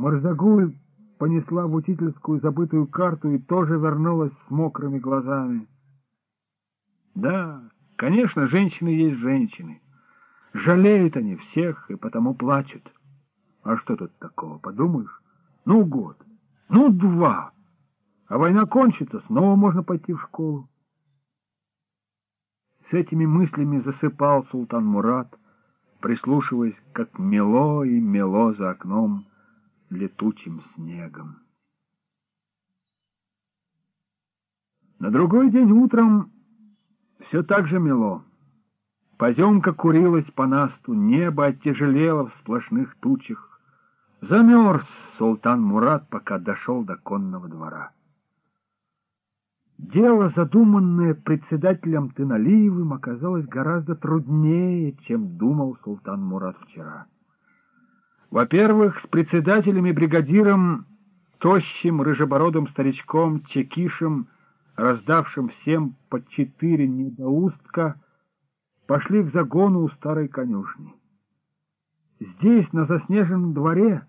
Марзагуль понесла в учительскую забытую карту и тоже вернулась с мокрыми глазами. Да, конечно, женщины есть женщины. Жалеют они всех и потому плачут. А что тут такого, подумаешь? Ну, год, ну, два. А война кончится, снова можно пойти в школу. С этими мыслями засыпал султан Мурат, прислушиваясь, как мело и мело за окном летучим снегом. На другой день утром все так же мело. Поземка курилась по насту, небо оттяжелело в сплошных тучах. Замерз султан Мурат, пока дошел до конного двора. Дело, задуманное председателем Тыналиевым, оказалось гораздо труднее, чем думал султан Мурат вчера. Во-первых, с председателем и бригадиром, тощим, рыжебородым старичком Чекишем, раздавшим всем по четыре недоустка, пошли к загону у старой конюшни. Здесь, на заснеженном дворе,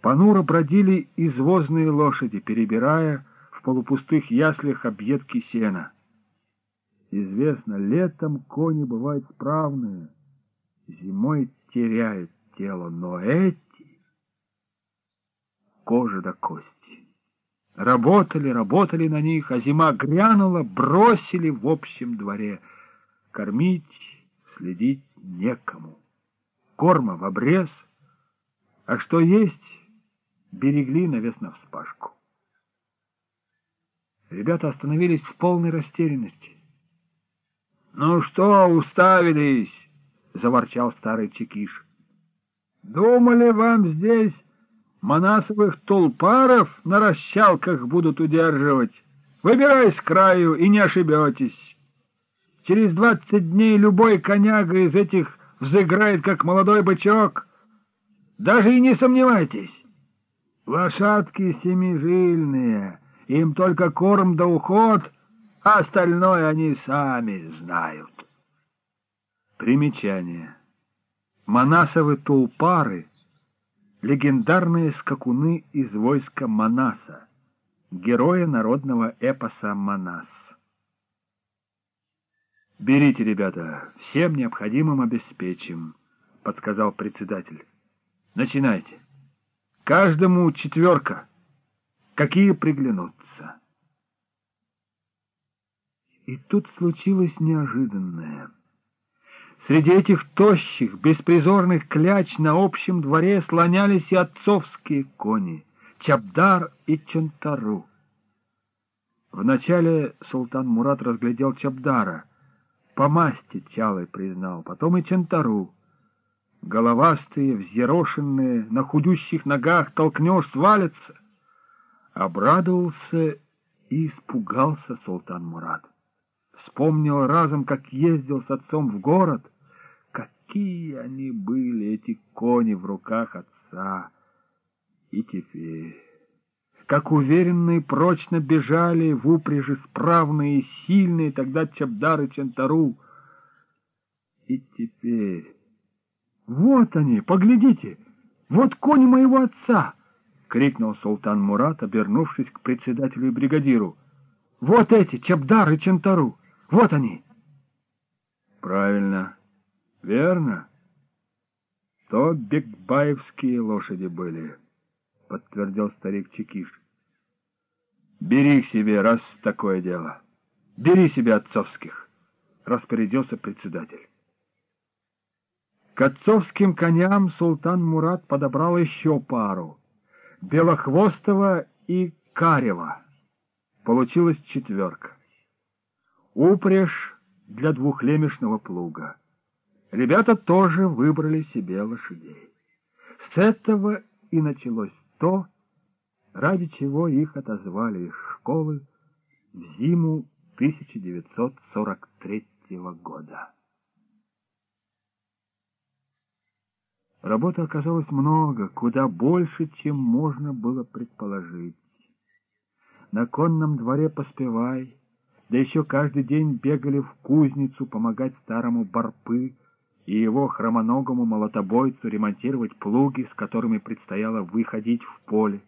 понуро бродили извозные лошади, перебирая в полупустых яслях объедки сена. Известно, летом кони бывают справные, зимой теряют тело, но эти — кожа до кости. Работали, работали на них, а зима грянула, бросили в общем дворе. Кормить, следить некому. Корма в обрез, а что есть, берегли навес навспашку. Ребята остановились в полной растерянности. — Ну что, уставились? — заворчал старый чекиш. — Думали, вам здесь Манасовых тулпаров на расчалках будут удерживать. Выбирай с краю и не ошибетесь. Через двадцать дней любой коняга из этих взыграет, как молодой бычок. Даже и не сомневайтесь. Лошадки семижильные, им только корм да уход, а остальное они сами знают. Примечание. Манасовы тулпары — легендарные скакуны из войска Манаса, героя народного эпоса «Манас». «Берите, ребята, всем необходимым обеспечим», — подсказал председатель. «Начинайте. Каждому четверка. Какие приглянутся». И тут случилось неожиданное — Среди этих тощих, беспризорных кляч на общем дворе слонялись и отцовские кони — Чабдар и Чантару. Вначале султан Мурат разглядел Чабдара, по масти чалой признал, потом и Чантару. Головастые, взъерошенные, на худющих ногах толкнешь, свалятся. Обрадовался и испугался султан Мурат. Вспомнил разом, как ездил с отцом в город — какие они были, эти кони в руках отца. И теперь, как уверенно и прочно бежали в упряжи справные и сильные тогда Чабдар и Чентару. И теперь... Вот они, поглядите, вот кони моего отца! — крикнул султан Мурат, обернувшись к председателю и бригадиру. — Вот эти, Чабдар и Чентару, вот они! — Правильно, Верно. То бекбаевские лошади были, подтвердил старик Чекиш. Бери их себе, раз такое дело. Бери себе отцовских, распорядился председатель. К отцовским коням султан Мурат подобрал еще пару — Белохвостого и Карева. Получилась четверка. Упряжь для двухлемешного плуга. Ребята тоже выбрали себе лошадей. С этого и началось то, ради чего их отозвали из школы в зиму 1943 года. Работы оказалось много, куда больше, чем можно было предположить. На конном дворе поспевай, да еще каждый день бегали в кузницу помогать старому барпы, и его хромоногому молотобойцу ремонтировать плуги, с которыми предстояло выходить в поле.